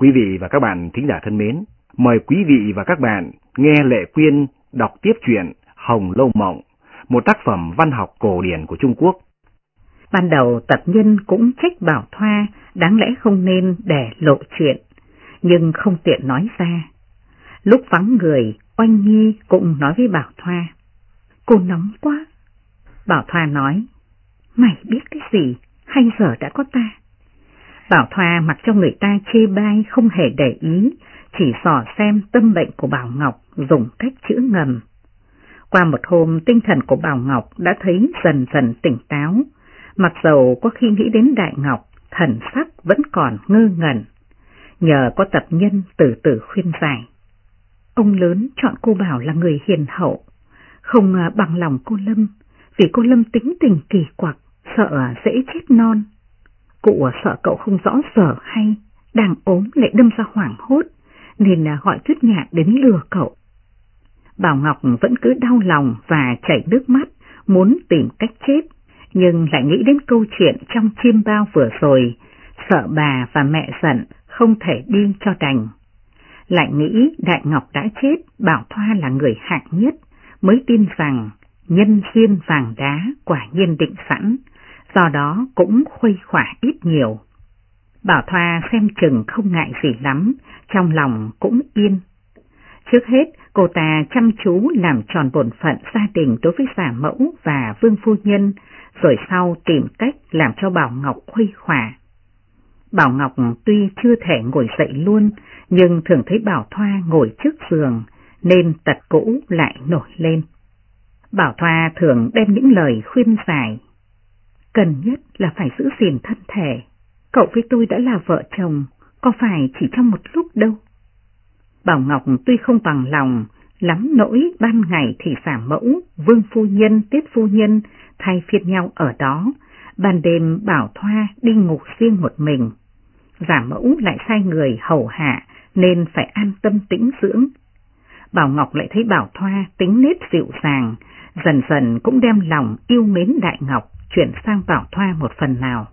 Quý vị và các bạn thính giả thân mến, mời quý vị và các bạn nghe Lệ Quyên đọc tiếp truyện Hồng Lâu Mộng, một tác phẩm văn học cổ điển của Trung Quốc. Ban đầu tập nhân cũng trách Bảo Thoa đáng lẽ không nên để lộ chuyện, nhưng không tiện nói ra. Lúc vắng người, Oanh Nhi cũng nói với Bảo Thoa. Cô nóng quá. Bảo Thoa nói, mày biết cái gì, hay giờ đã có ta. Bảo Thoa mặc cho người ta chê bai không hề để ý, chỉ sò xem tâm bệnh của Bảo Ngọc dùng cách chữa ngầm. Qua một hôm tinh thần của Bảo Ngọc đã thấy dần dần tỉnh táo, mặc dầu có khi nghĩ đến Đại Ngọc, thần sắc vẫn còn ngơ ngẩn. Nhờ có tập nhân từ từ khuyên giải. Ông lớn chọn cô Bảo là người hiền hậu, không à, bằng lòng cô Lâm, vì cô Lâm tính tình kỳ quặc, sợ à, dễ chết non. Cụ sợ cậu không rõ sở hay, đang ốm lại đâm ra hoảng hốt, nên là gọi Tuyết Nhạn đến lừa cậu. Bảo Ngọc vẫn cứ đau lòng và chảy nước mắt, muốn tìm cách chết, nhưng lại nghĩ đến câu chuyện trong chiêm bao vừa rồi, sợ bà và mẹ giận, không thể đi cho đành. Lại nghĩ Đại Ngọc đã chết, Bảo Thoa là người hạng nhất, mới tin rằng nhân duyên vàng đá quả nhiên định sẵn, do đó cũng khuây khỏa ít nhiều. Bảo Thoa xem chừng không ngại gì lắm, trong lòng cũng yên. Trước hết, cô ta chăm chú làm tròn bổn phận gia đình đối với giả mẫu và vương phu nhân, rồi sau tìm cách làm cho Bảo Ngọc khuây khỏa. Bảo Ngọc tuy chưa thể ngồi dậy luôn, nhưng thường thấy Bảo Thoa ngồi trước giường, nên tật cũ lại nổi lên. Bảo Thoa thường đem những lời khuyên giải. Cần nhất là phải giữ gìn thân thể. Cậu với tôi đã là vợ chồng, có phải chỉ trong một lúc đâu. Bảo Ngọc tuy không bằng lòng, lắm nỗi ban ngày thì xả mẫu, vương phu nhân, tiết phu nhân thay phiên nhau ở đó, ban đêm Bảo Thoa đi ngủ riêng một mình. Giả mẫu lại sai người hầu hạ nên phải an tâm tĩnh dưỡng. Bảo Ngọc lại thấy Bảo Thoa tính nết dịu dàng, dần dần cũng đem lòng yêu mến Đại Ngọc chuyển sang Bảo Thoa một phần nào.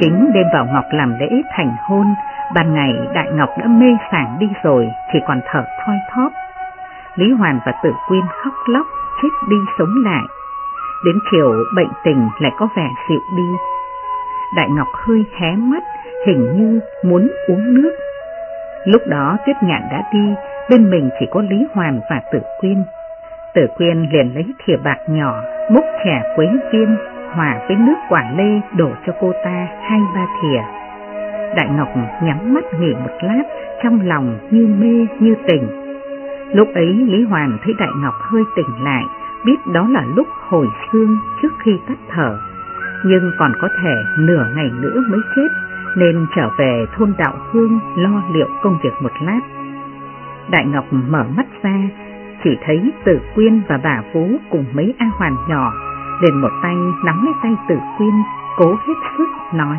Chính đêm Bảo Ngọc làm lễ thành hôn, ban ngày Đại Ngọc đã mê sảng đi rồi, chỉ còn thở thoi thóp. Lý Hoàn và Tử Quyên khóc lóc, chết đi sống lại. Đến chiều bệnh tình lại có vẻ dịu đi. Đại Ngọc hơi hé mắt, hình như muốn uống nước. Lúc đó Tuyết Nhạn đã đi, bên mình chỉ có Lý Hoàn và Tử Quyên. Tử Quyên liền lấy thìa bạc nhỏ, múc chè quế viên hòa với nước quả lê đổ cho cô ta hai ba thìa. Đại Ngọc nhắm mắt nghỉ một lát, trong lòng như mê như tỉnh. Lúc ấy Lý Hoàn thấy Đại Ngọc hơi tỉnh lại, biết đó là lúc hồi xương trước khi tắt thở. Nhưng còn có thể nửa ngày nữa mới chết, nên trở về thôn Đạo Hương lo liệu công việc một lát. Đại Ngọc mở mắt ra, chỉ thấy Tử Quyên và bà Phú cùng mấy A Hoàn nhỏ liền một tay nắm lấy tay tử quyên, cố hết sức nói.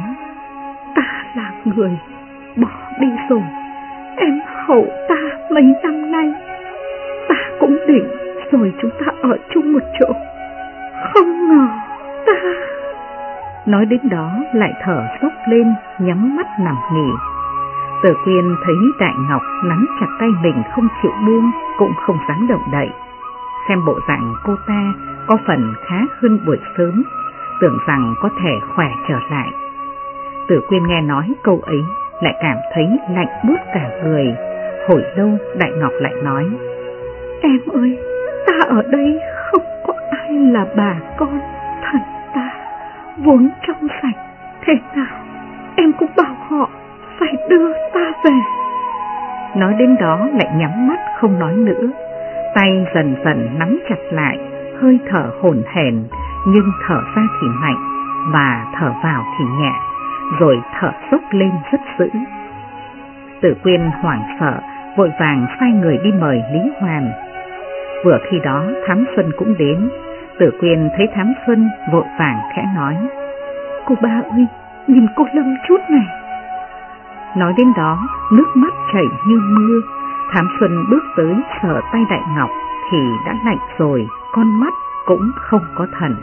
Ta là người bỏ đi rồi, em hậu ta mấy năm nay. Ta cũng định rồi chúng ta ở chung một chỗ. Không ngờ ta... Nói đến đó lại thở sốc lên, nhắm mắt nằm nghỉ. Tử quyên thấy Đại Ngọc nắm chặt tay mình không chịu buông, cũng không dám động đậy. Xem bộ dạng cô ta có phần khá hơn buổi sớm, tưởng rằng có thể khỏe trở lại. Tử Quyên nghe nói câu ấy lại cảm thấy lạnh buốt cả người, hồi lâu Đại Ngọc lại nói, Em ơi, ta ở đây không có ai là bà con, thần ta, vốn trong sạch, thế nào em cũng bảo họ phải đưa ta về. Nói đến đó lại nhắm mắt không nói nữa, tay dần dần nắm chặt lại hơi thở hồn hển nhưng thở ra thì mạnh và thở vào thì nhẹ, rồi thở sốc lên rất dữ. Tử Quyên hoảng sợ, vội vàng sai người đi mời Lý Hoàn. Vừa khi đó Thám Xuân cũng đến, Tử Quyên thấy Thám Xuân vội vàng khẽ nói, Cô ba ơi, nhìn cô Lâm chút này. Nói đến đó, nước mắt chảy như mưa, Thám Xuân bước tới sờ tay Đại Ngọc thì đã lạnh rồi, con mắt cũng không có thần.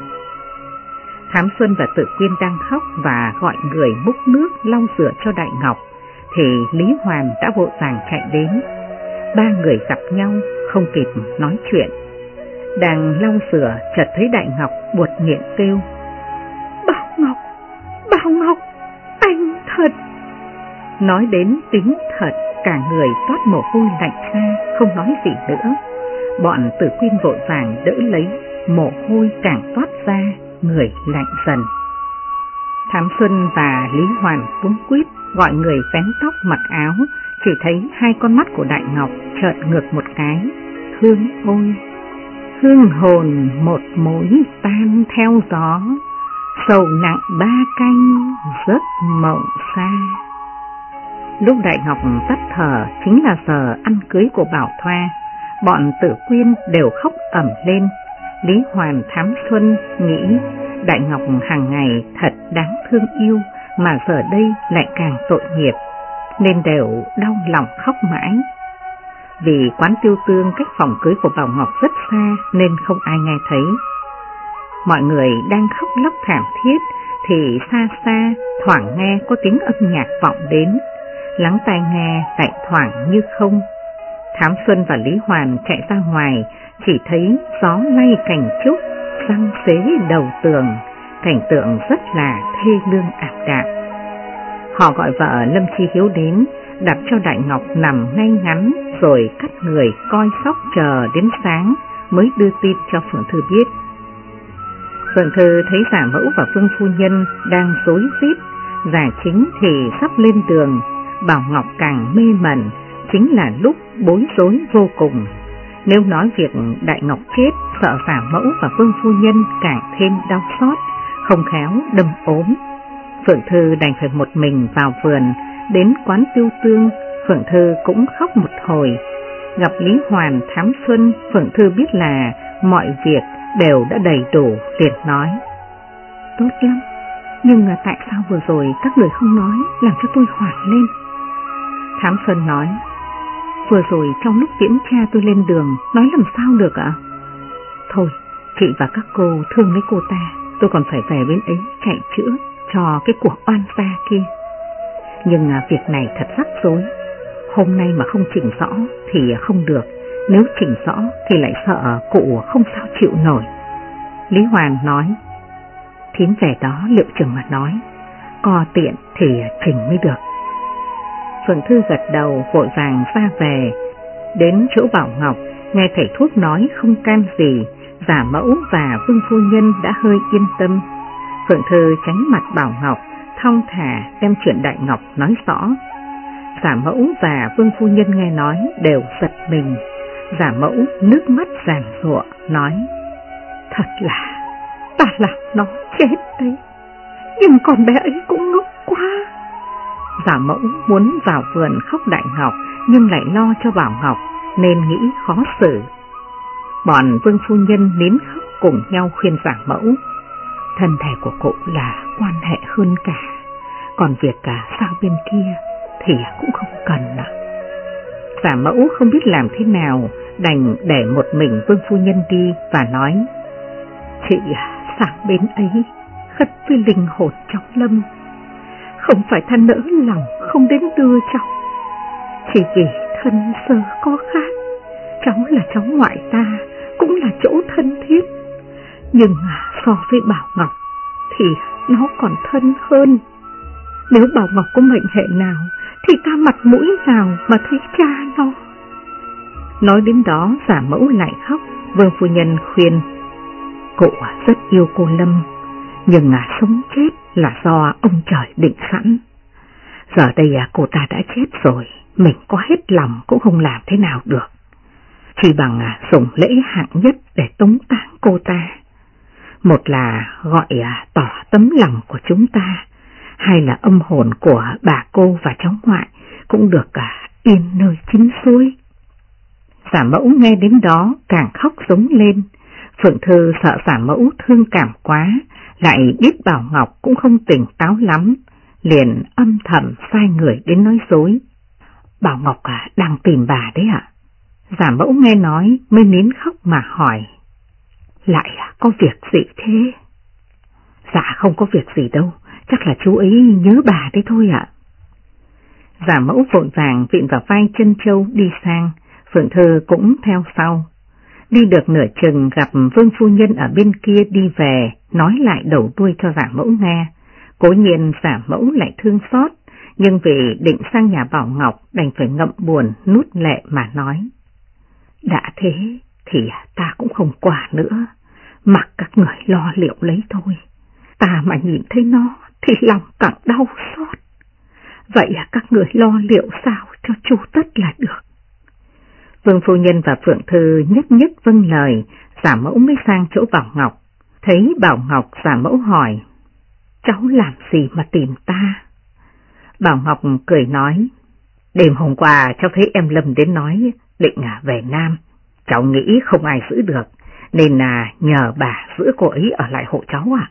Thám Xuân và Tự Quyên đang khóc và gọi người múc nước lau rửa cho Đại Ngọc, thì Lý Hoàn đã vội vàng chạy đến. Ba người gặp nhau, không kịp nói chuyện. Đang lau rửa chợt thấy Đại Ngọc buột miệng kêu. Bảo Ngọc, Bảo Ngọc, anh thật. Nói đến tính thật, cả người toát mồ hôi lạnh ra, không nói gì nữa. Bọn tử quyên vội vàng đỡ lấy, mồ hôi càng toát ra, người lạnh dần. Thám Xuân và Lý Hoàn cuống quýt gọi người vén tóc mặc áo, chỉ thấy hai con mắt của Đại Ngọc trợn ngược một cái, hương ôi. Hương hồn một mối tan theo gió, sầu nặng ba canh giấc mộng xa. Lúc Đại Ngọc tắt thở chính là giờ ăn cưới của Bảo Thoa, bọn tử quyên đều khóc ẩm lên. Lý Hoàn Thám Xuân nghĩ Đại Ngọc hàng ngày thật đáng thương yêu mà giờ đây lại càng tội nghiệp, nên đều đau lòng khóc mãi. Vì quán tiêu tương cách phòng cưới của Bảo Ngọc rất xa nên không ai nghe thấy. Mọi người đang khóc lóc thảm thiết thì xa xa thoảng nghe có tiếng âm nhạc vọng đến, lắng tai nghe lại thoảng như không. Thám Xuân và Lý Hoàn chạy ra ngoài, chỉ thấy gió lay cành trúc, răng xế đầu tường, cảnh tượng rất là thê lương ảm đạm. Họ gọi vợ Lâm Chi Hiếu đến, đặt cho Đại Ngọc nằm ngay ngắn rồi cắt người coi sóc chờ đến sáng mới đưa tin cho Phượng Thư biết. Phượng Thư thấy giả mẫu và Phương Phu Nhân đang dối rít, giả chính thì sắp lên đường, Bảo Ngọc càng mê mẩn, chính là lúc bối rối vô cùng. Nếu nói việc Đại Ngọc chết, sợ giả mẫu và Phương Phu Nhân càng thêm đau xót, không khéo đâm ốm. Phượng Thư đành phải một mình vào vườn, đến quán tiêu tương, Phượng Thư cũng khóc một hồi. Gặp Lý Hoàn thám xuân, Phượng Thư biết là mọi việc đều đã đầy đủ, liền nói. Tốt lắm, nhưng tại sao vừa rồi các người không nói, làm cho tôi hoảng lên. Thám Xuân nói, vừa rồi trong lúc tiễn cha tôi lên đường, nói làm sao được ạ? Thôi, chị và các cô thương lấy cô ta, tôi còn phải về bên ấy chạy chữa cho cái cuộc oan gia kia. Nhưng à, việc này thật rắc rối, hôm nay mà không chỉnh rõ thì không được, nếu chỉnh rõ thì lại sợ cụ không sao chịu nổi. Lý hoàng nói, thím về đó liệu trưởng mà nói, co tiện thì chỉnh mới được. Phượng Thư gật đầu vội vàng ra về, đến chỗ Bảo Ngọc, nghe thầy thuốc nói không can gì, giả mẫu và Vương Phu Nhân đã hơi yên tâm. Phượng Thư tránh mặt Bảo Ngọc, thong thả đem chuyện Đại Ngọc nói rõ. Giả mẫu và Vương Phu Nhân nghe nói đều giật mình. Giả mẫu nước mắt giàn rụa nói, Thật là, ta làm nó chết đấy. Nhưng con bé ấy cũng ngốc quá. Giả mẫu muốn vào vườn khóc Đại Ngọc, Nhưng lại lo cho Bảo Ngọc, Nên nghĩ khó xử. Bọn Vương Phu Nhân nín khóc cùng nhau khuyên giả mẫu, Thân thể của cụ là quan hệ hơn cả. Còn việc cả sao bên kia thì cũng không cần ạ. Giả mẫu không biết làm thế nào Đành để một mình Vương Phu Nhân đi và nói, Chị à, sang bên ấy, khất với linh hồn trong lâm. Không phải than nỡ lòng không đến đưa cháu. Chỉ vì thân sơ có khác, Cháu là cháu ngoại ta, Cũng là chỗ thân thiết. Nhưng so với Bảo Ngọc Thì nó còn thân hơn. Nếu Bảo Ngọc có mệnh hệ nào thì ta mặt mũi nào mà thấy cha nó Nói đến đó giả mẫu lại khóc, vương phu nhân khuyên. Cụ rất yêu cô Lâm, nhưng à, sống chết là do ông trời định sẵn. Giờ đây à, cô ta đã chết rồi, mình có hết lòng cũng không làm thế nào được. Chỉ bằng à, dùng lễ hạng nhất để tống táng cô ta. Một là gọi à, tỏ tấm lòng của chúng ta, hay là âm hồn của bà cô và cháu ngoại cũng được à, cả yên nơi chính suối. Giả mẫu nghe đến đó càng khóc giống lên. Phượng Thư sợ giả mẫu thương cảm quá, lại biết Bảo Ngọc cũng không tỉnh táo lắm, liền âm thầm sai người đến nói dối. Bảo Ngọc à, đang tìm bà đấy ạ. Giả mẫu nghe nói mới nín khóc mà hỏi. Lại à, có việc gì thế? Dạ không có việc gì đâu, chắc là chú ấy nhớ bà đấy thôi ạ. Giả mẫu vội vàng vịn vào vai chân châu đi sang, Phượng thơ cũng theo sau. Đi được nửa chừng gặp Vương Phu Nhân ở bên kia đi về, nói lại đầu đuôi cho giả mẫu nghe. Cố nhiên giả mẫu lại thương xót, nhưng vì định sang nhà Bảo Ngọc đành phải ngậm buồn nút lệ mà nói. Đã thế thì ta cũng không quả nữa, mặc các người lo liệu lấy thôi. Ta mà nhìn thấy nó thì lòng càng đau xót. Vậy các người lo liệu sao cho chu tất là được. Vương Phu Nhân và Phượng Thư nhất nhất vâng lời, giả mẫu mới sang chỗ Bảo Ngọc. Thấy Bảo Ngọc giả mẫu hỏi, cháu làm gì mà tìm ta? Bảo Ngọc cười nói, đêm hôm qua cháu thấy em Lâm đến nói định à, về Nam, cháu nghĩ không ai giữ được, nên là nhờ bà giữ cô ấy ở lại hộ cháu à.